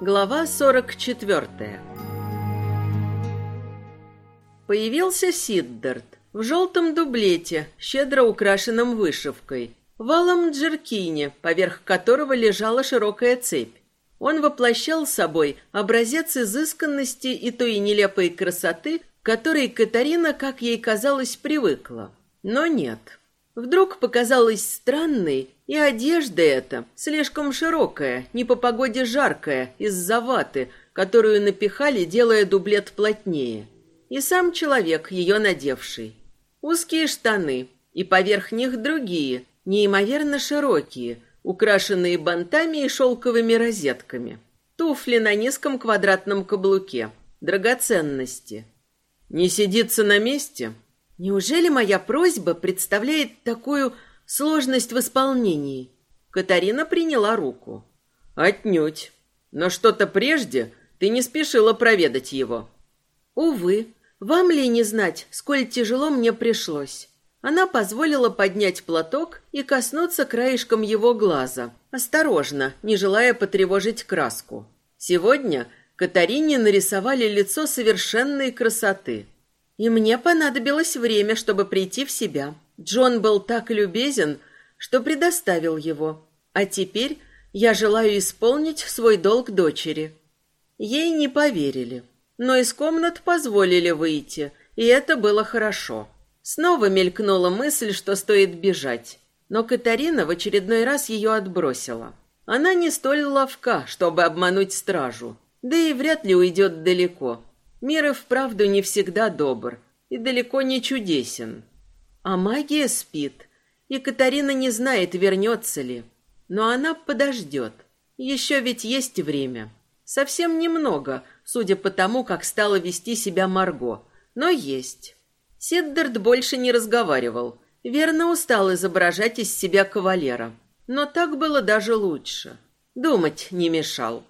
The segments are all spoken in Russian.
Глава 44 Появился Сиддарт в желтом дублете, щедро украшенном вышивкой, валом джеркине, поверх которого лежала широкая цепь. Он воплощал собой образец изысканности и той нелепой красоты, которой Катарина, как ей казалось, привыкла. Но нет. Вдруг показалось странной и одежда эта, слишком широкая, не по погоде жаркая, из-за ваты, которую напихали, делая дублет плотнее. И сам человек, ее надевший. Узкие штаны, и поверх них другие, неимоверно широкие, украшенные бантами и шелковыми розетками. Туфли на низком квадратном каблуке. Драгоценности. Не сидится на месте? Неужели моя просьба представляет такую Сложность в исполнении. Катарина приняла руку. Отнюдь. Но что-то прежде ты не спешила проведать его. Увы, вам ли не знать, сколь тяжело мне пришлось. Она позволила поднять платок и коснуться краешком его глаза, осторожно, не желая потревожить краску. Сегодня Катарине нарисовали лицо совершенной красоты. И мне понадобилось время, чтобы прийти в себя. Джон был так любезен, что предоставил его. А теперь я желаю исполнить свой долг дочери. Ей не поверили, но из комнат позволили выйти, и это было хорошо. Снова мелькнула мысль, что стоит бежать, но Катарина в очередной раз ее отбросила. Она не столь ловка, чтобы обмануть стражу, да и вряд ли уйдет далеко. Мир и вправду не всегда добр и далеко не чудесен. А магия спит, и Катарина не знает, вернется ли. Но она подождет. Еще ведь есть время. Совсем немного, судя по тому, как стала вести себя Марго. Но есть. Сиддард больше не разговаривал. Верно устал изображать из себя кавалера. Но так было даже лучше. Думать не мешал.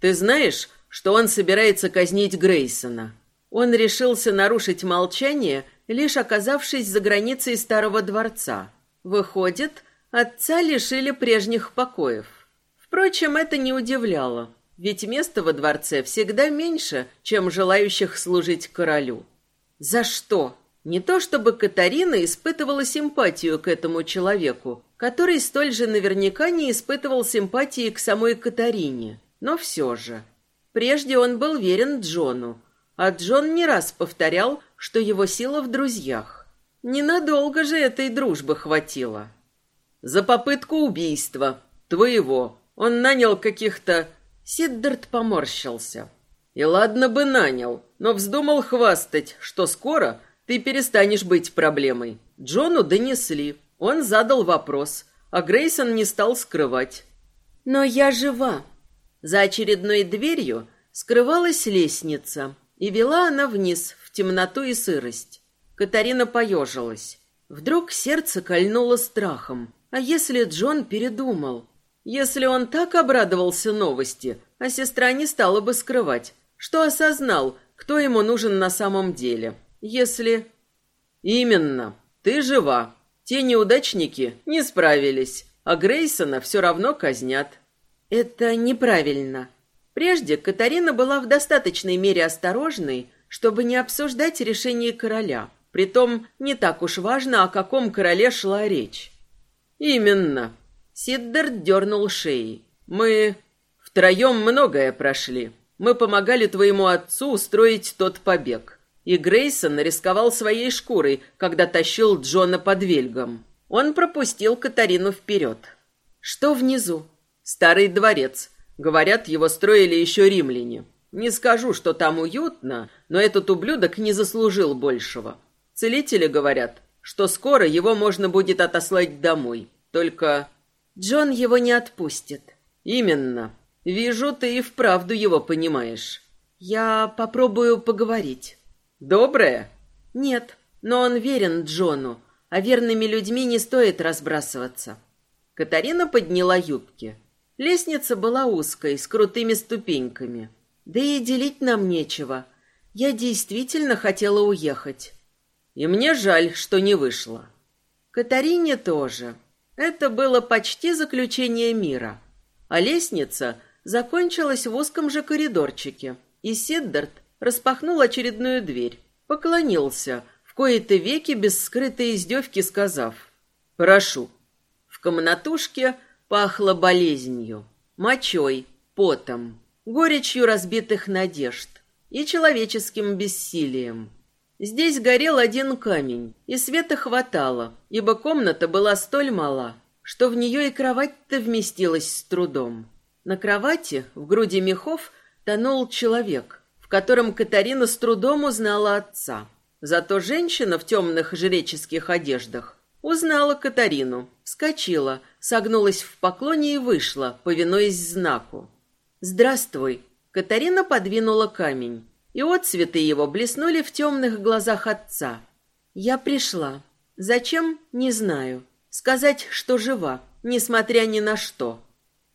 «Ты знаешь, что он собирается казнить Грейсона?» Он решился нарушить молчание лишь оказавшись за границей старого дворца. Выходит, отца лишили прежних покоев. Впрочем, это не удивляло, ведь места во дворце всегда меньше, чем желающих служить королю. За что? Не то чтобы Катарина испытывала симпатию к этому человеку, который столь же наверняка не испытывал симпатии к самой Катарине, но все же. Прежде он был верен Джону, а Джон не раз повторял, что его сила в друзьях. Ненадолго же этой дружбы хватило. За попытку убийства. Твоего. Он нанял каких-то... Сиддарт поморщился. И ладно бы нанял, но вздумал хвастать, что скоро ты перестанешь быть проблемой. Джону донесли. Он задал вопрос, а Грейсон не стал скрывать. Но я жива. За очередной дверью скрывалась лестница, и вела она вниз, в темноту и сырость. Катарина поежилась. Вдруг сердце кольнуло страхом. А если Джон передумал? Если он так обрадовался новости, а сестра не стала бы скрывать, что осознал, кто ему нужен на самом деле. Если... Именно. Ты жива. Те неудачники не справились, а Грейсона все равно казнят. Это неправильно. Прежде Катарина была в достаточной мере осторожной, чтобы не обсуждать решение короля. Притом не так уж важно, о каком короле шла речь. «Именно». Сиддард дернул шеей. «Мы втроем многое прошли. Мы помогали твоему отцу устроить тот побег. И Грейсон рисковал своей шкурой, когда тащил Джона под вельгом. Он пропустил Катарину вперед. Что внизу? Старый дворец. Говорят, его строили еще римляне. Не скажу, что там уютно, но этот ублюдок не заслужил большего. Целители говорят, что скоро его можно будет отослать домой. Только Джон его не отпустит. Именно. Вижу, ты и вправду его понимаешь. Я попробую поговорить. Доброе? Нет, но он верен Джону, а верными людьми не стоит разбрасываться. Катарина подняла юбки. Лестница была узкой, с крутыми ступеньками. Да и делить нам нечего. Я действительно хотела уехать. И мне жаль, что не вышло. Катарине тоже. Это было почти заключение мира. А лестница закончилась в узком же коридорчике, и Сиддарт распахнул очередную дверь, поклонился, в кои-то веки без скрытой издевки сказав «Прошу». В комнатушке пахло болезнью, мочой, потом, горечью разбитых надежд и человеческим бессилием. Здесь горел один камень, и света хватало, ибо комната была столь мала, что в нее и кровать-то вместилась с трудом. На кровати, в груди мехов, тонул человек, в котором Катарина с трудом узнала отца. Зато женщина в темных жреческих одеждах узнала Катарину, вскочила, согнулась в поклоне и вышла, повинуясь знаку. «Здравствуй!» Катарина подвинула камень и отцветы его блеснули в темных глазах отца. Я пришла. Зачем? Не знаю. Сказать, что жива, несмотря ни на что.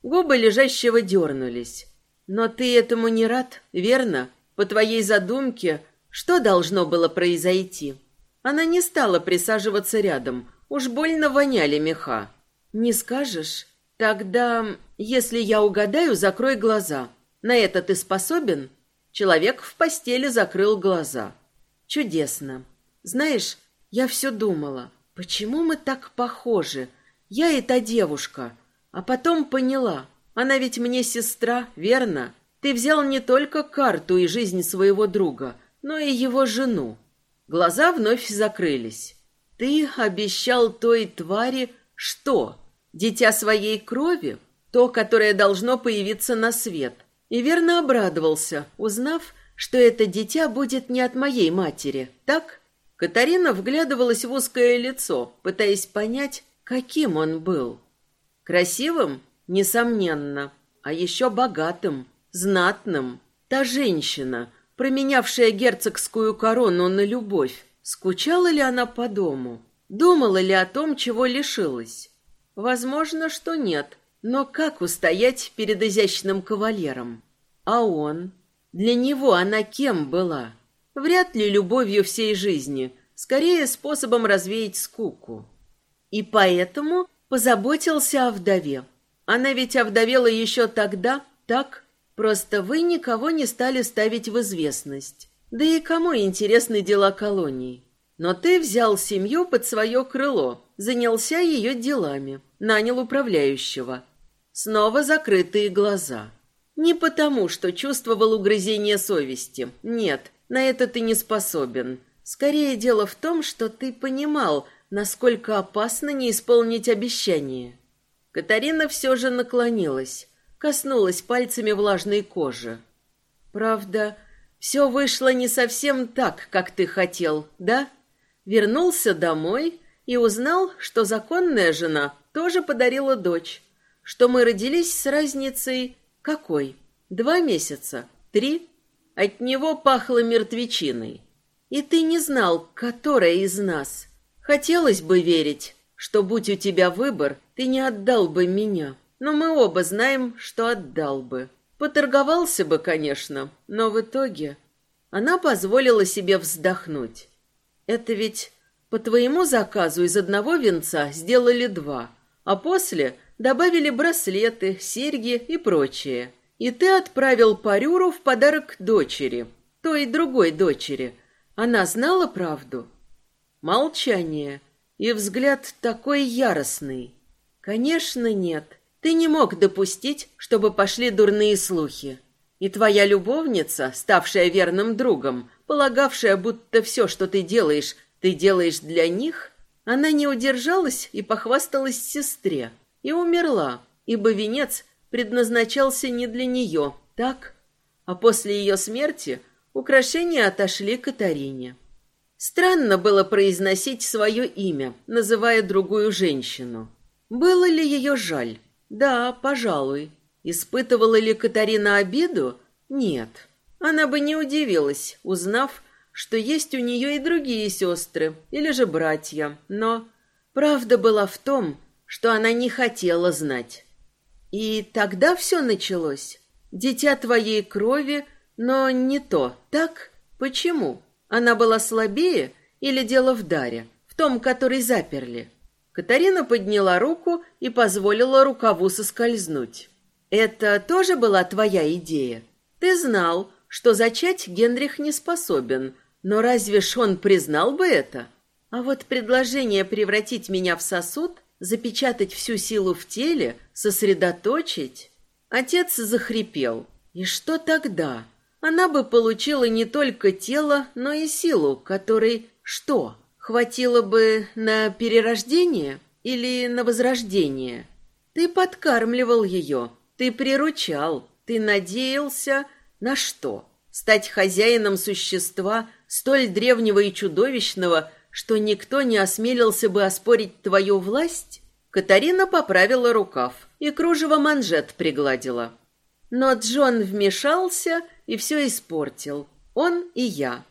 Губы лежащего дернулись. Но ты этому не рад, верно? По твоей задумке, что должно было произойти? Она не стала присаживаться рядом. Уж больно воняли меха. Не скажешь? Тогда, если я угадаю, закрой глаза. На это ты способен? Человек в постели закрыл глаза. Чудесно. Знаешь, я все думала, почему мы так похожи? Я и та девушка. А потом поняла, она ведь мне сестра, верно? Ты взял не только карту и жизнь своего друга, но и его жену. Глаза вновь закрылись. Ты обещал той твари что? Дитя своей крови? То, которое должно появиться на свет — и верно обрадовался, узнав, что это дитя будет не от моей матери, так? Катарина вглядывалась в узкое лицо, пытаясь понять, каким он был. Красивым? Несомненно. А еще богатым, знатным. Та женщина, променявшая герцогскую корону на любовь, скучала ли она по дому? Думала ли о том, чего лишилась? Возможно, что нет. Но как устоять перед изящным кавалером? А он? Для него она кем была? Вряд ли любовью всей жизни, скорее способом развеять скуку. И поэтому позаботился о вдове. Она ведь овдовела еще тогда, так? Просто вы никого не стали ставить в известность. Да и кому интересны дела колонии? Но ты взял семью под свое крыло, занялся ее делами, нанял управляющего – Снова закрытые глаза. Не потому, что чувствовал угрызение совести. Нет, на это ты не способен. Скорее дело в том, что ты понимал, насколько опасно не исполнить обещание. Катарина все же наклонилась, коснулась пальцами влажной кожи. Правда, все вышло не совсем так, как ты хотел, да? Вернулся домой и узнал, что законная жена тоже подарила дочь что мы родились с разницей какой? Два месяца? Три? От него пахло мертвечиной. И ты не знал, которая из нас. Хотелось бы верить, что, будь у тебя выбор, ты не отдал бы меня. Но мы оба знаем, что отдал бы. Поторговался бы, конечно, но в итоге... Она позволила себе вздохнуть. Это ведь по твоему заказу из одного венца сделали два, а после добавили браслеты, серьги и прочее. И ты отправил Парюру в подарок дочери, той другой дочери. Она знала правду? Молчание и взгляд такой яростный. Конечно, нет. Ты не мог допустить, чтобы пошли дурные слухи. И твоя любовница, ставшая верным другом, полагавшая, будто все, что ты делаешь, ты делаешь для них, она не удержалась и похвасталась сестре и умерла, ибо венец предназначался не для нее, так? А после ее смерти украшения отошли Катарине. Странно было произносить свое имя, называя другую женщину. Было ли ее жаль? Да, пожалуй. Испытывала ли Катарина обиду? Нет. Она бы не удивилась, узнав, что есть у нее и другие сестры, или же братья, но правда была в том, что она не хотела знать. И тогда все началось. Дитя твоей крови, но не то. Так? Почему? Она была слабее или дело в даре, в том, который заперли? Катарина подняла руку и позволила рукаву соскользнуть. Это тоже была твоя идея? Ты знал, что зачать Генрих не способен, но разве ж он признал бы это? А вот предложение превратить меня в сосуд, запечатать всю силу в теле, сосредоточить... Отец захрипел. И что тогда? Она бы получила не только тело, но и силу, которой... Что? Хватило бы на перерождение или на возрождение? Ты подкармливал ее, ты приручал, ты надеялся... На что? Стать хозяином существа, столь древнего и чудовищного, что никто не осмелился бы оспорить твою власть? Катарина поправила рукав и кружево манжет пригладила. Но Джон вмешался и все испортил. Он и я.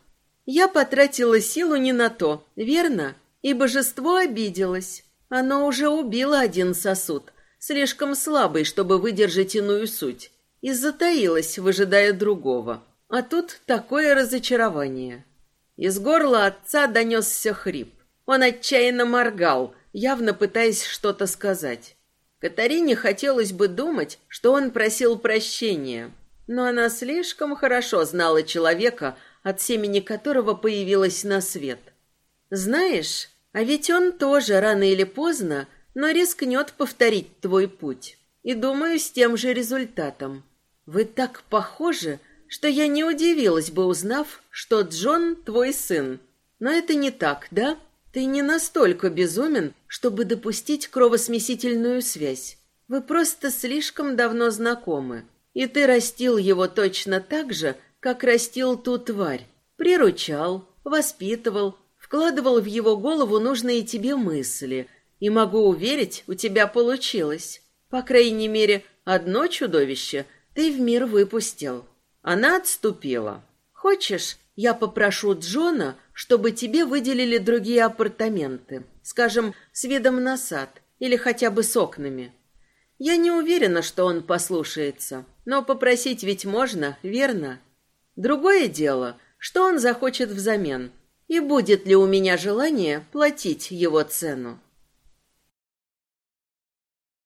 Я потратила силу не на то, верно? И божество обиделось. Оно уже убило один сосуд, слишком слабый, чтобы выдержать иную суть, и затаилось, выжидая другого. А тут такое разочарование. Из горла отца донесся хрип. Он отчаянно моргал, явно пытаясь что-то сказать. Катарине хотелось бы думать, что он просил прощения, но она слишком хорошо знала человека, от семени которого появилась на свет. Знаешь, а ведь он тоже рано или поздно, но рискнет повторить твой путь. И думаю, с тем же результатом. Вы так похожи, что я не удивилась бы, узнав, что Джон твой сын. Но это не так, да? Ты не настолько безумен, чтобы допустить кровосмесительную связь. Вы просто слишком давно знакомы. И ты растил его точно так же, как растил ту тварь. Приручал, воспитывал, вкладывал в его голову нужные тебе мысли. И могу уверить, у тебя получилось. По крайней мере, одно чудовище ты в мир выпустил. Она отступила. «Хочешь, я попрошу Джона, чтобы тебе выделили другие апартаменты, скажем, с видом на сад или хотя бы с окнами?» Я не уверена, что он послушается, но попросить ведь можно, верно? Другое дело, что он захочет взамен, и будет ли у меня желание платить его цену.